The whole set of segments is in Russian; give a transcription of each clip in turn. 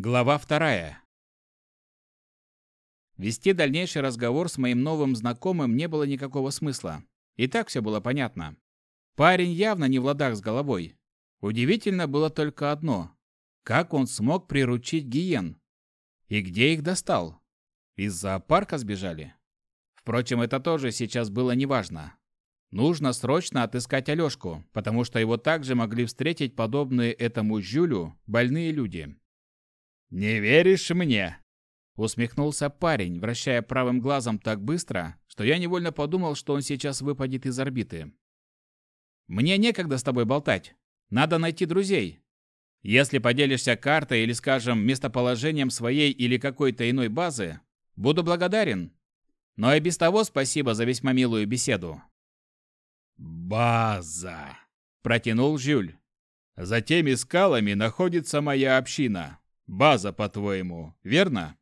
Глава вторая. Вести дальнейший разговор с моим новым знакомым не было никакого смысла. И так все было понятно. Парень явно не в ладах с головой. Удивительно было только одно. Как он смог приручить гиен? И где их достал? Из зоопарка сбежали? Впрочем, это тоже сейчас было неважно. Нужно срочно отыскать Алешку, потому что его также могли встретить подобные этому Жюлю больные люди. «Не веришь мне?» Усмехнулся парень, вращая правым глазом так быстро, что я невольно подумал, что он сейчас выпадет из орбиты. «Мне некогда с тобой болтать. Надо найти друзей. Если поделишься картой или, скажем, местоположением своей или какой-то иной базы, буду благодарен. Но и без того спасибо за весьма милую беседу». «База!» – протянул Жюль. «За теми скалами находится моя община. База, по-твоему, верно?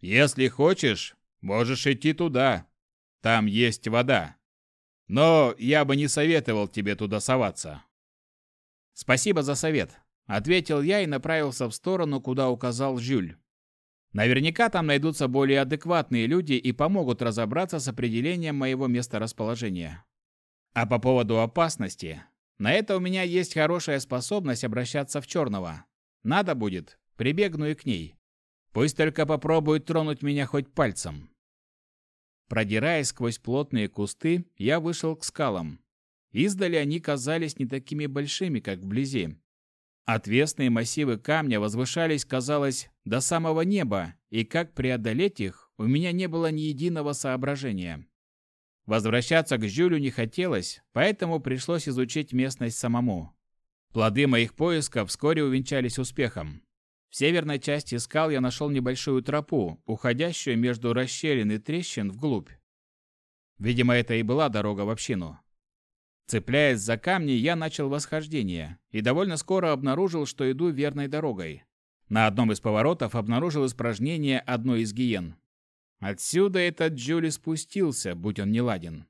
Если хочешь, можешь идти туда. Там есть вода. Но я бы не советовал тебе туда соваться. Спасибо за совет, ответил я и направился в сторону, куда указал Жюль. Наверняка там найдутся более адекватные люди и помогут разобраться с определением моего месторасположения. А по поводу опасности, на это у меня есть хорошая способность обращаться в черного. Надо будет, Прибегну и к ней. Пусть только попробует тронуть меня хоть пальцем. Продираясь сквозь плотные кусты, я вышел к скалам. Издали они казались не такими большими, как вблизи. Отвесные массивы камня возвышались, казалось, до самого неба, и как преодолеть их, у меня не было ни единого соображения. Возвращаться к Жюлю не хотелось, поэтому пришлось изучить местность самому. Плоды моих поисков вскоре увенчались успехом. В северной части скал я нашел небольшую тропу, уходящую между расщелин и трещин вглубь. Видимо, это и была дорога в общину. Цепляясь за камни, я начал восхождение и довольно скоро обнаружил, что иду верной дорогой. На одном из поворотов обнаружил испражнение одной из гиен. Отсюда этот Джули спустился, будь он не ладен.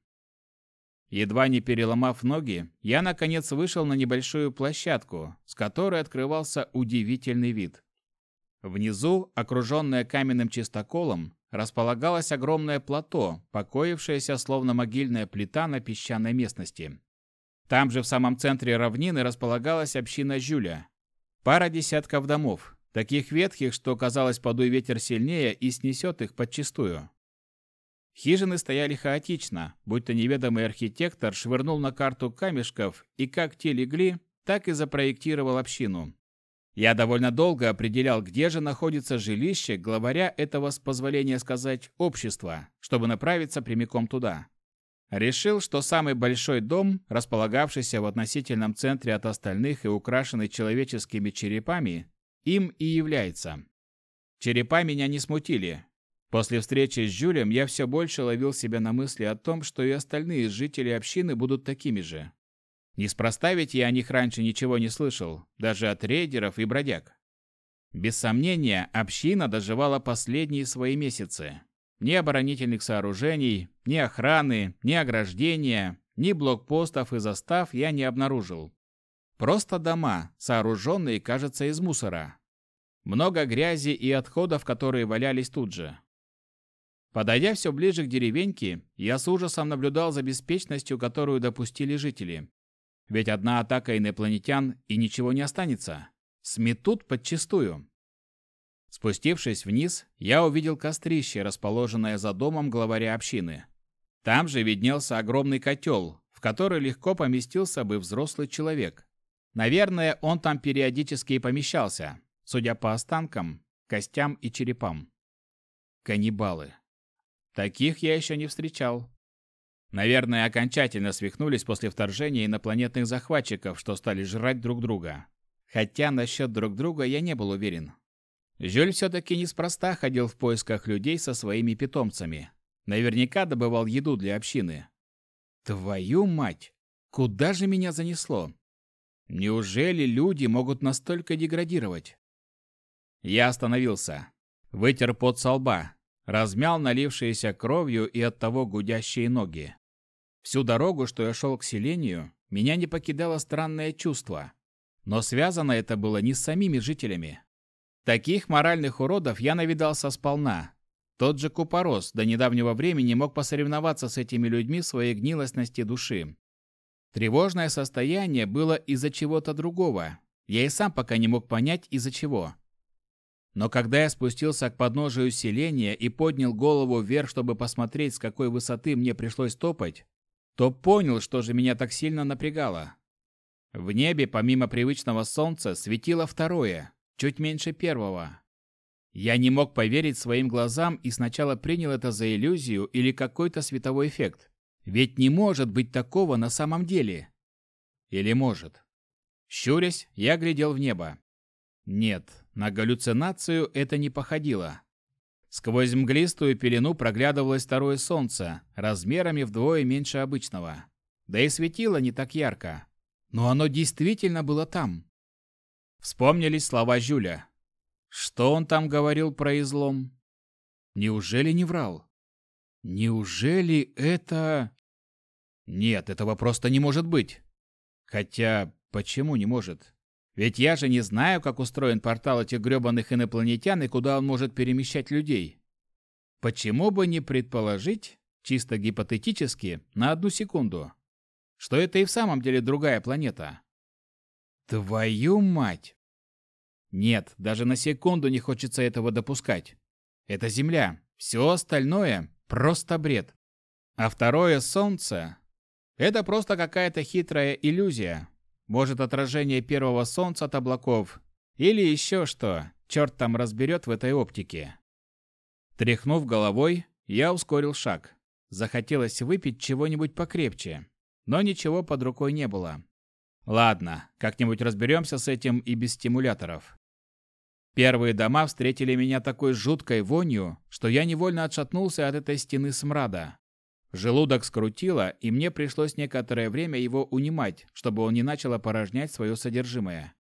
Едва не переломав ноги, я наконец вышел на небольшую площадку, с которой открывался удивительный вид. Внизу, окруженное каменным чистоколом, располагалось огромное плато, покоившееся словно могильная плита на песчаной местности. Там же в самом центре равнины располагалась община Жюля. Пара десятков домов, таких ветхих, что казалось, подуй ветер сильнее и снесет их подчистую. Хижины стояли хаотично, будто неведомый архитектор швырнул на карту камешков и как те легли, так и запроектировал общину. Я довольно долго определял, где же находится жилище главаря этого, с позволения сказать, общества, чтобы направиться прямиком туда. Решил, что самый большой дом, располагавшийся в относительном центре от остальных и украшенный человеческими черепами, им и является. Черепа меня не смутили. После встречи с Жюлем я все больше ловил себя на мысли о том, что и остальные жители общины будут такими же. Неспроста ведь я о них раньше ничего не слышал, даже от рейдеров и бродяг. Без сомнения, община доживала последние свои месяцы. Ни оборонительных сооружений, ни охраны, ни ограждения, ни блокпостов и застав я не обнаружил. Просто дома, сооруженные, кажется, из мусора. Много грязи и отходов, которые валялись тут же. Подойдя все ближе к деревеньке, я с ужасом наблюдал за беспечностью, которую допустили жители. Ведь одна атака инопланетян и ничего не останется. Сметут подчистую. Спустившись вниз, я увидел кострище, расположенное за домом главаря общины. Там же виднелся огромный котел, в который легко поместился бы взрослый человек. Наверное, он там периодически и помещался, судя по останкам, костям и черепам. Каннибалы. Таких я еще не встречал. Наверное, окончательно свихнулись после вторжения инопланетных захватчиков, что стали жрать друг друга. Хотя насчет друг друга я не был уверен. Жюль все-таки неспроста ходил в поисках людей со своими питомцами. Наверняка добывал еду для общины. Твою мать! Куда же меня занесло? Неужели люди могут настолько деградировать? Я остановился. Вытер пот со лба. Размял налившиеся кровью и оттого гудящие ноги. Всю дорогу, что я шел к селению, меня не покидало странное чувство. Но связано это было не с самими жителями. Таких моральных уродов я навидался сполна. Тот же Купорос до недавнего времени мог посоревноваться с этими людьми в своей гнилостности души. Тревожное состояние было из-за чего-то другого. Я и сам пока не мог понять, из-за чего. Но когда я спустился к подножию селения и поднял голову вверх, чтобы посмотреть, с какой высоты мне пришлось топать, то понял, что же меня так сильно напрягало. В небе, помимо привычного солнца, светило второе, чуть меньше первого. Я не мог поверить своим глазам и сначала принял это за иллюзию или какой-то световой эффект. Ведь не может быть такого на самом деле. Или может? Щурясь, я глядел в небо. Нет, на галлюцинацию это не походило. Сквозь мглистую пелену проглядывалось второе солнце, размерами вдвое меньше обычного. Да и светило не так ярко. Но оно действительно было там. Вспомнились слова Жюля. Что он там говорил про излом? Неужели не врал? Неужели это... Нет, этого просто не может быть. Хотя, почему не может? Ведь я же не знаю, как устроен портал этих грёбаных инопланетян и куда он может перемещать людей. Почему бы не предположить, чисто гипотетически, на одну секунду, что это и в самом деле другая планета? Твою мать! Нет, даже на секунду не хочется этого допускать. Это Земля. Все остальное – просто бред. А второе Солнце – это просто какая-то хитрая иллюзия, может, отражение первого солнца от облаков. Или еще что. Черт там разберет в этой оптике. Тряхнув головой, я ускорил шаг. Захотелось выпить чего-нибудь покрепче. Но ничего под рукой не было. Ладно, как-нибудь разберемся с этим и без стимуляторов. Первые дома встретили меня такой жуткой вонью, что я невольно отшатнулся от этой стены смрада. Желудок скрутило, и мне пришлось некоторое время его унимать, чтобы он не начал опорожнять свое содержимое.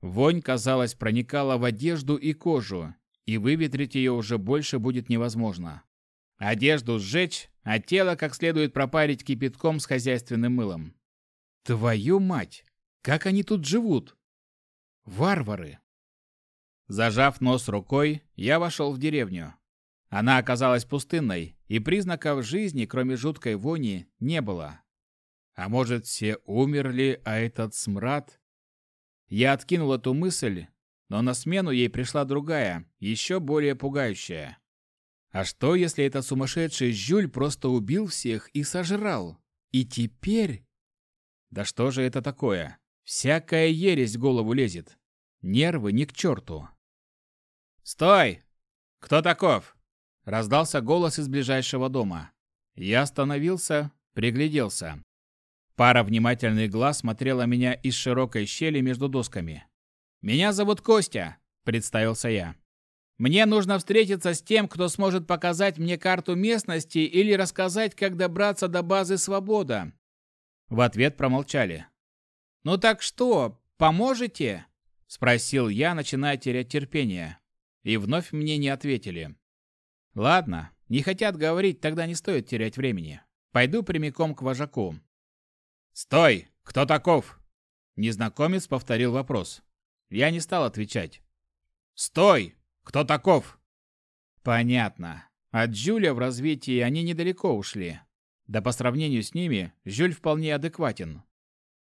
Вонь, казалось, проникала в одежду и кожу, и выветрить ее уже больше будет невозможно. Одежду сжечь, а тело как следует пропарить кипятком с хозяйственным мылом. Твою мать! Как они тут живут? Варвары! Зажав нос рукой, я вошел в деревню. Она оказалась пустынной, и признаков жизни, кроме жуткой вони, не было. А может, все умерли, а этот смрад? Я откинул эту мысль, но на смену ей пришла другая, еще более пугающая. А что, если этот сумасшедший Жюль просто убил всех и сожрал? И теперь... Да что же это такое? Всякая ересь в голову лезет. Нервы ни к черту. «Стой! Кто таков?» Раздался голос из ближайшего дома. Я остановился, пригляделся. Пара внимательных глаз смотрела меня из широкой щели между досками. «Меня зовут Костя», — представился я. «Мне нужно встретиться с тем, кто сможет показать мне карту местности или рассказать, как добраться до базы «Свобода». В ответ промолчали. «Ну так что, поможете?» — спросил я, начиная терять терпение. И вновь мне не ответили. Ладно, не хотят говорить, тогда не стоит терять времени. Пойду прямиком к вожаку. «Стой! Кто таков?» Незнакомец повторил вопрос. Я не стал отвечать. «Стой! Кто таков?» Понятно. От Жюля в развитии они недалеко ушли. Да по сравнению с ними, Жюль вполне адекватен.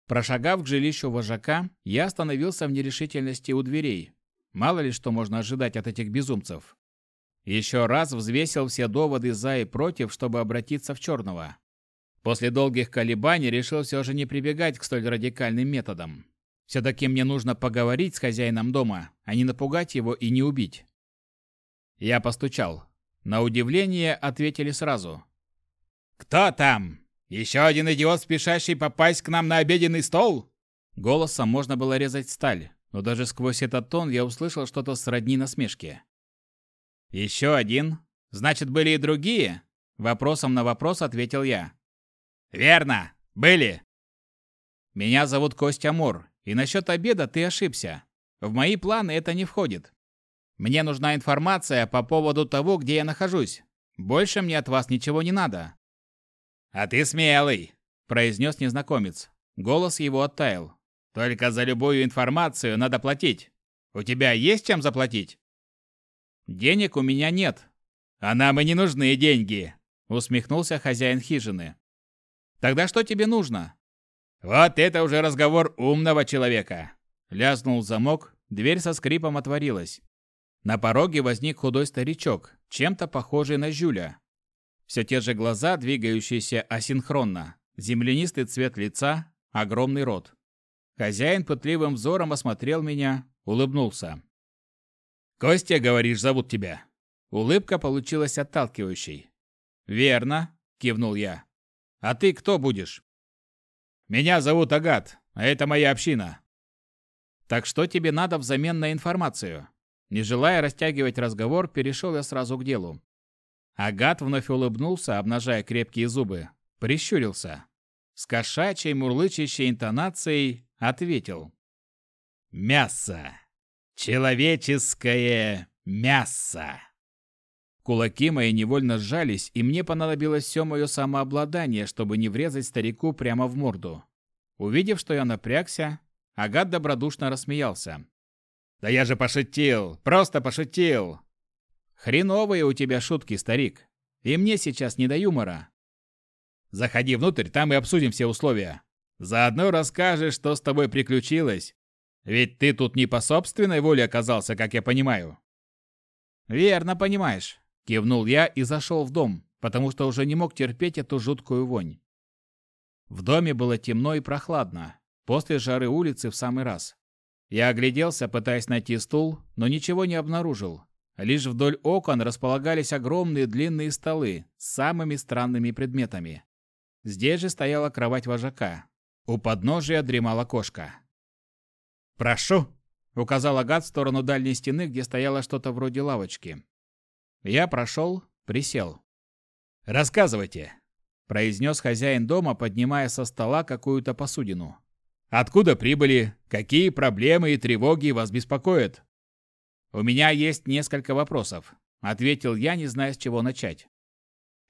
Прошагав к жилищу вожака, я остановился в нерешительности у дверей. Мало ли что можно ожидать от этих безумцев. Еще раз взвесил все доводы за и против, чтобы обратиться в черного. После долгих колебаний решил все же не прибегать к столь радикальным методам. Все-таки мне нужно поговорить с хозяином дома, а не напугать его и не убить. Я постучал. На удивление ответили сразу. «Кто там? Еще один идиот, спешащий попасть к нам на обеденный стол?» Голосом можно было резать сталь, но даже сквозь этот тон я услышал что-то сродни насмешке. «Еще один? Значит, были и другие?» Вопросом на вопрос ответил я. «Верно, были!» «Меня зовут Костя Мур, и насчет обеда ты ошибся. В мои планы это не входит. Мне нужна информация по поводу того, где я нахожусь. Больше мне от вас ничего не надо». «А ты смелый!» – произнес незнакомец. Голос его оттаял. «Только за любую информацию надо платить. У тебя есть чем заплатить?» «Денег у меня нет. А нам и не нужны деньги», — усмехнулся хозяин хижины. «Тогда что тебе нужно?» «Вот это уже разговор умного человека!» Лязнул замок, дверь со скрипом отворилась. На пороге возник худой старичок, чем-то похожий на Жюля. Все те же глаза, двигающиеся асинхронно, землянистый цвет лица, огромный рот. Хозяин пытливым взором осмотрел меня, улыбнулся. «Костя, говоришь, зовут тебя?» Улыбка получилась отталкивающей. «Верно», — кивнул я. «А ты кто будешь?» «Меня зовут Агат, а это моя община». «Так что тебе надо взамен на информацию?» Не желая растягивать разговор, перешел я сразу к делу. Агат вновь улыбнулся, обнажая крепкие зубы. Прищурился. С кошачьей мурлычащей интонацией ответил. «Мясо! Человеческое мясо!» Кулаки мои невольно сжались, и мне понадобилось все мое самообладание, чтобы не врезать старику прямо в морду. Увидев, что я напрягся, Агат добродушно рассмеялся. «Да я же пошутил! Просто пошутил!» «Хреновые у тебя шутки, старик. И мне сейчас не до юмора». «Заходи внутрь, там и обсудим все условия. Заодно расскажешь, что с тобой приключилось. Ведь ты тут не по собственной воле оказался, как я понимаю». «Верно понимаешь. Кивнул я и зашел в дом, потому что уже не мог терпеть эту жуткую вонь. В доме было темно и прохладно. После жары улицы в самый раз. Я огляделся, пытаясь найти стул, но ничего не обнаружил. Лишь вдоль окон располагались огромные длинные столы с самыми странными предметами. Здесь же стояла кровать вожака. У подножия дремала кошка. «Прошу!» — указал Агат в сторону дальней стены, где стояло что-то вроде лавочки. Я прошел, присел. «Рассказывайте», – произнес хозяин дома, поднимая со стола какую-то посудину. «Откуда прибыли? Какие проблемы и тревоги вас беспокоят?» «У меня есть несколько вопросов», – ответил я, не зная, с чего начать.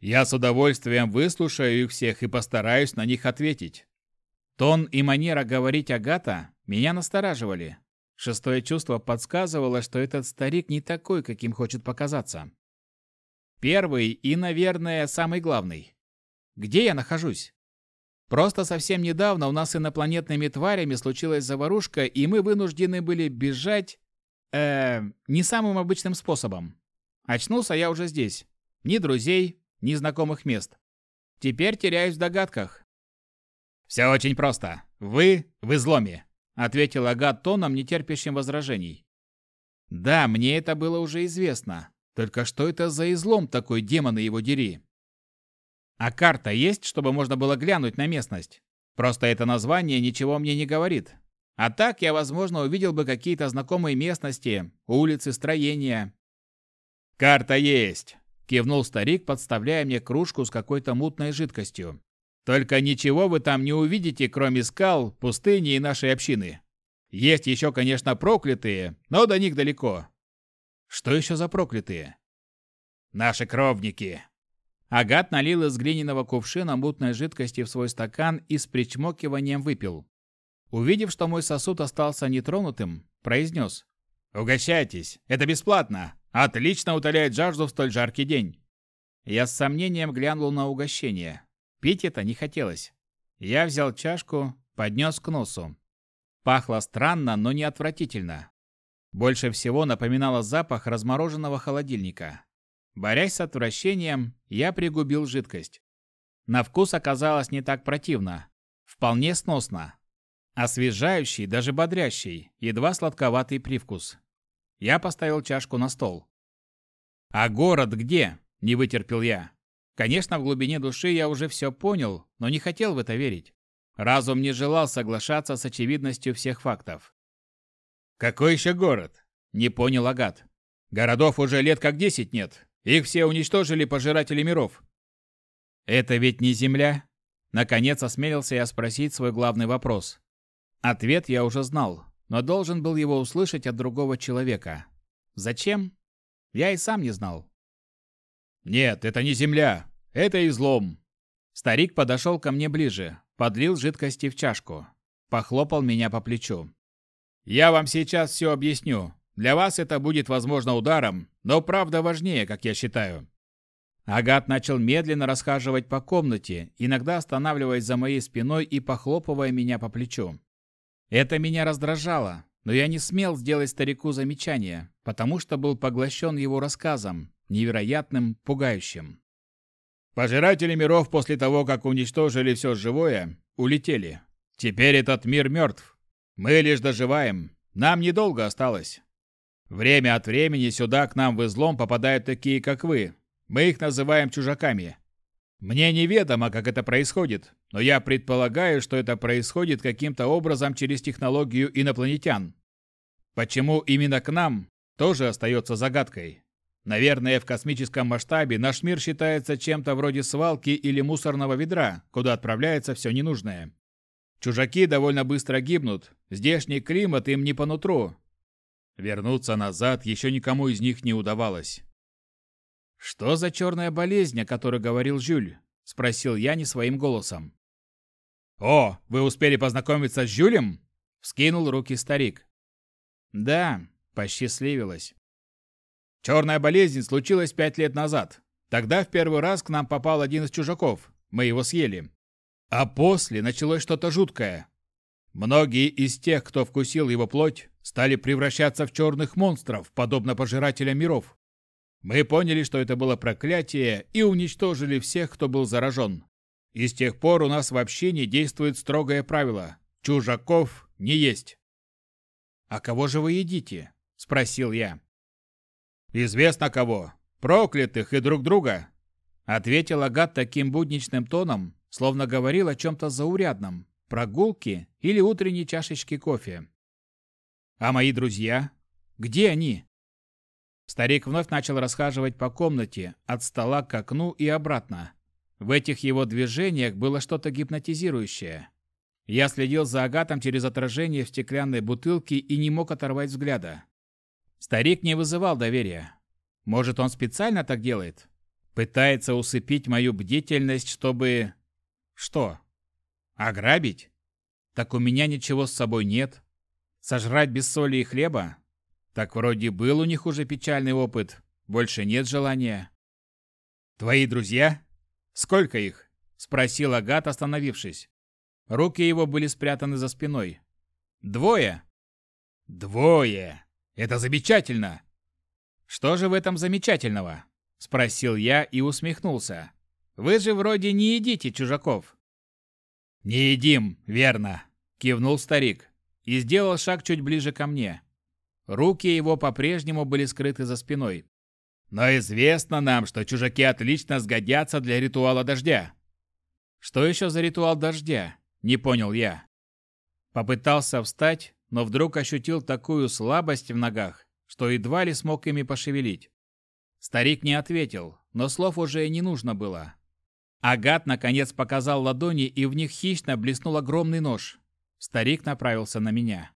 «Я с удовольствием выслушаю их всех и постараюсь на них ответить». Тон и манера говорить Агата меня настораживали. Шестое чувство подсказывало, что этот старик не такой, каким хочет показаться. Первый и, наверное, самый главный. Где я нахожусь? Просто совсем недавно у нас с инопланетными тварями случилась заварушка, и мы вынуждены были бежать... Э, не самым обычным способом. Очнулся я уже здесь. Ни друзей, ни знакомых мест. Теперь теряюсь в догадках. «Все очень просто. Вы в изломе», — ответил Агат тоном, нетерпящим возражений. «Да, мне это было уже известно. Только что это за излом такой, демоны его дери? А карта есть, чтобы можно было глянуть на местность? Просто это название ничего мне не говорит. А так я, возможно, увидел бы какие-то знакомые местности, улицы, строения. «Карта есть!» – кивнул старик, подставляя мне кружку с какой-то мутной жидкостью. «Только ничего вы там не увидите, кроме скал, пустыни и нашей общины. Есть еще, конечно, проклятые, но до них далеко. Что еще за проклятые? Наши кровники. Агат налил из глиняного кувшина мутной жидкости в свой стакан и с причмокиванием выпил. Увидев, что мой сосуд остался нетронутым, произнес. «Угощайтесь, это бесплатно. Отлично утоляет жажду в столь жаркий день». Я с сомнением глянул на угощение. Пить это не хотелось. Я взял чашку, поднес к носу. Пахло странно, но не отвратительно. Больше всего напоминало запах размороженного холодильника. Борясь с отвращением, я пригубил жидкость. На вкус оказалось не так противно. Вполне сносно. Освежающий, даже бодрящий, едва сладковатый привкус. Я поставил чашку на стол. «А город где?» – не вытерпел я. Конечно, в глубине души я уже все понял, но не хотел в это верить. Разум не желал соглашаться с очевидностью всех фактов. «Какой еще город?» – не понял Агат. «Городов уже лет как десять нет. Их все уничтожили пожиратели миров». «Это ведь не Земля?» Наконец осмелился я спросить свой главный вопрос. Ответ я уже знал, но должен был его услышать от другого человека. Зачем? Я и сам не знал. «Нет, это не Земля. Это излом». Старик подошел ко мне ближе, подлил жидкости в чашку, похлопал меня по плечу. Я вам сейчас все объясню. Для вас это будет, возможно, ударом, но правда важнее, как я считаю. Агат начал медленно расхаживать по комнате, иногда останавливаясь за моей спиной и похлопывая меня по плечу. Это меня раздражало, но я не смел сделать старику замечание, потому что был поглощен его рассказом, невероятным, пугающим. Пожиратели миров после того, как уничтожили все живое, улетели. Теперь этот мир мертв. Мы лишь доживаем. Нам недолго осталось. Время от времени сюда к нам в излом попадают такие, как вы, мы их называем чужаками. Мне неведомо, как это происходит, но я предполагаю, что это происходит каким-то образом через технологию инопланетян. Почему именно к нам, тоже остается загадкой. Наверное, в космическом масштабе наш мир считается чем-то вроде свалки или мусорного ведра, куда отправляется все ненужное. Чужаки довольно быстро гибнут, здешний климат им не по нутру. Вернуться назад еще никому из них не удавалось. «Что за черная болезнь, о которой говорил Жюль?» – спросил я не своим голосом. «О, вы успели познакомиться с Жюлем?» – вскинул руки старик. «Да, посчастливилось. Черная болезнь случилась пять лет назад. Тогда в первый раз к нам попал один из чужаков. Мы его съели. А после началось что-то жуткое. Многие из тех, кто вкусил его плоть, стали превращаться в черных монстров, подобно пожирателям миров. Мы поняли, что это было проклятие, и уничтожили всех, кто был заражен. И с тех пор у нас вообще не действует строгое правило – чужаков не есть. «А кого же вы едите?» – спросил я. «Известно кого. Проклятых и друг друга», – ответил Агат таким будничным тоном, словно говорил о чем-то заурядном, прогулке или утренней чашечке кофе. «А мои друзья? Где они?» Старик вновь начал расхаживать по комнате, от стола к окну и обратно. В этих его движениях было что-то гипнотизирующее. Я следил за Агатом через отражение в стеклянной бутылке и не мог оторвать взгляда. Старик не вызывал доверия. Может, он специально так делает? Пытается усыпить мою бдительность, чтобы... Что? Ограбить? Так у меня ничего с собой нет. Сожрать без соли и хлеба? Так вроде был у них уже печальный опыт. Больше нет желания. Твои друзья? Сколько их? Спросил Агат, остановившись. Руки его были спрятаны за спиной. Двое? Двое! Это замечательно! Что же в этом замечательного? Спросил я и усмехнулся. Вы же вроде не едите чужаков. Не едим, верно, кивнул старик и сделал шаг чуть ближе ко мне. Руки его по-прежнему были скрыты за спиной. Но известно нам, что чужаки отлично сгодятся для ритуала дождя. Что еще за ритуал дождя? Не понял я. Попытался встать, но вдруг ощутил такую слабость в ногах, что едва ли смог ими пошевелить. Старик не ответил, но слов уже и не нужно было. Агат наконец показал ладони, и в них хищно блеснул огромный нож. Старик направился на меня.